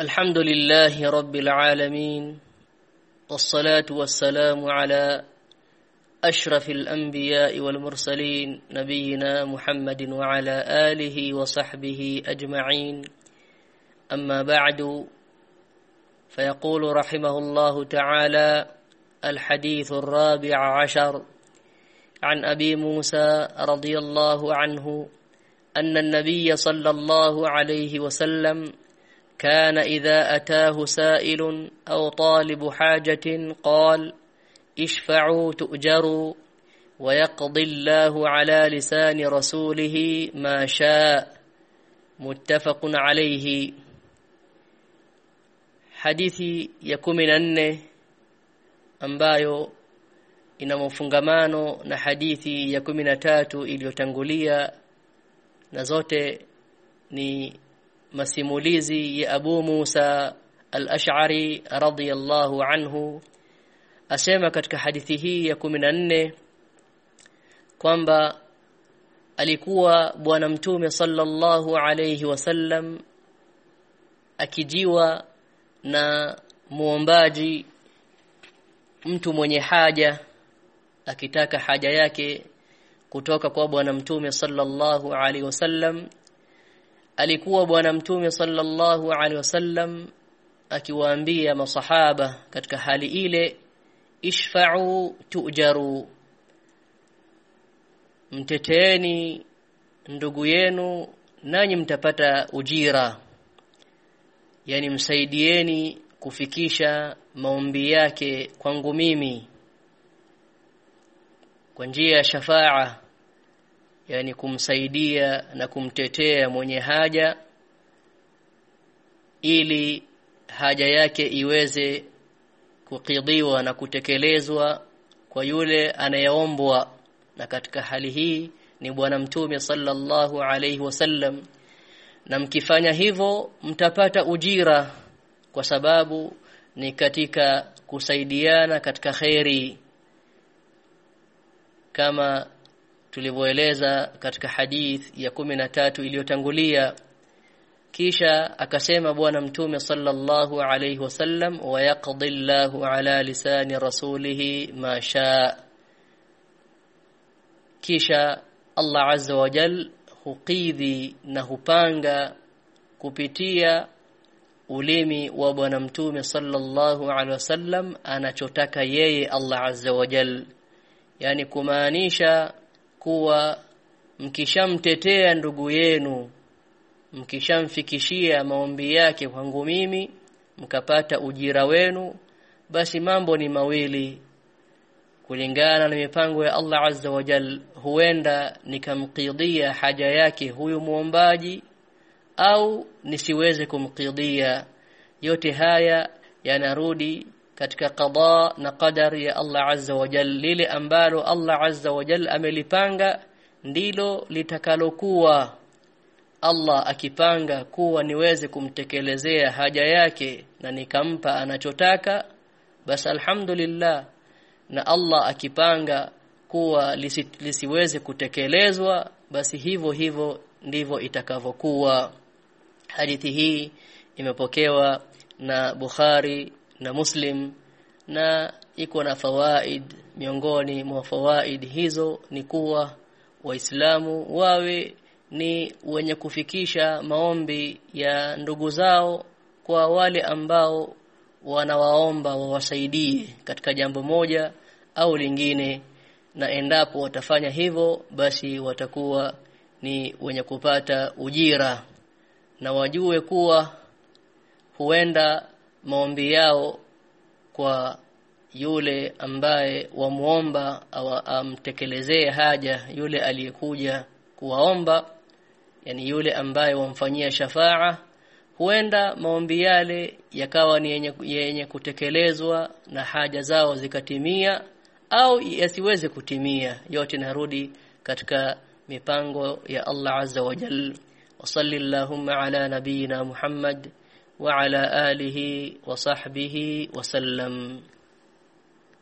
الحمد لله رب العالمين والصلاة والسلام على أشرف الأنبياء والمرسلين نبينا محمد وعلى آله وصحبه أجمعين. أما بعد فيقول رحمه الله تعالى الحديث الرابع عشر عن أبي موسى رضي الله عنه أن النبي صلى الله عليه وسلم كان إذا أتاه سائل أو طالب حاجة قال اشفعوا تؤجروا ويقضي الله على لسان رسوله ما شاء متفق عليه hadithi ya kumi na nne ambayo ina mafungamano na hadithi ya kumi na tatu iliyotangulia na zote ni masimulizi ya Abu Musa al-Ash'ari radhiyallahu anhu asema katika hadithi hii ya kumi na nne kwamba alikuwa bwana mtume sallallahu alayhi wasallam akijiwa na muombaji mtu mwenye haja akitaka haja yake kutoka kwa bwana mtume sallallahu alaihi wasallam alikuwa bwana mtume sallallahu alaihi wasallam akiwaambia masahaba katika hali ile ishfa'u tujaru mteteeni ndugu yenu nanyi mtapata ujira. Yani msaidieni kufikisha maombi yake kwangu mimi kwa njia ya shafaa yani kumsaidia na kumtetea mwenye haja ili haja yake iweze kukidhiwa na kutekelezwa kwa yule anayeombwa. Na katika hali hii ni bwana mtume sallallahu alayhi wasallam na mkifanya hivyo mtapata ujira kwa sababu ni katika kusaidiana katika khairi kama tulivyoeleza katika hadith ya kumi na tatu iliyotangulia. Kisha akasema bwana mtume sallallahu alayhi wasallam wa yaqdi Allahu ala lisani rasulihi ma shaa kisha Allah azza wa jal hukidhi na hupanga kupitia ulimi wa bwana mtume sallallahu alaihi wasallam anachotaka yeye Allah azza wa jal. Yani kumaanisha kuwa mkishamtetea ndugu yenu mkishamfikishia maombi yake kwangu mimi mkapata ujira wenu basi mambo ni mawili. Kulingana na mipango ya Allah azza wa jal huenda nikamkidhia haja yake huyu muombaji au nisiweze kumkidhia yote haya yanarudi katika qada na qadar ya Allah azza wa jal lile ambalo Allah azza wa jal amelipanga ndilo litakalokuwa Allah akipanga kuwa niweze kumtekelezea haja yake na nikampa anachotaka. Basi alhamdulillah na Allah akipanga kuwa lisi, lisiweze kutekelezwa basi hivyo hivyo ndivyo itakavyokuwa. Hadithi hii imepokewa na Bukhari na Muslim na iko na fawaid miongoni mwa fawaid hizo ni kuwa waislamu wawe ni wenye kufikisha maombi ya ndugu zao kwa wale ambao wanawaomba wawasaidie katika jambo moja au lingine na endapo watafanya hivyo basi watakuwa ni wenye kupata ujira. Na wajue kuwa huenda maombi yao kwa yule ambaye wamuomba au amtekelezee haja yule aliyekuja kuwaomba yani yule ambaye wamfanyia shafaa. Huenda maombi yale yakawa ni yenye, yenye kutekelezwa na haja zao zikatimia au yasiweze kutimia. Yote narudi katika mipango ya Allah azza wa jalla. Wa sallallahu ala nabiyina Muhammad وعلى آله وصحبه وسلم.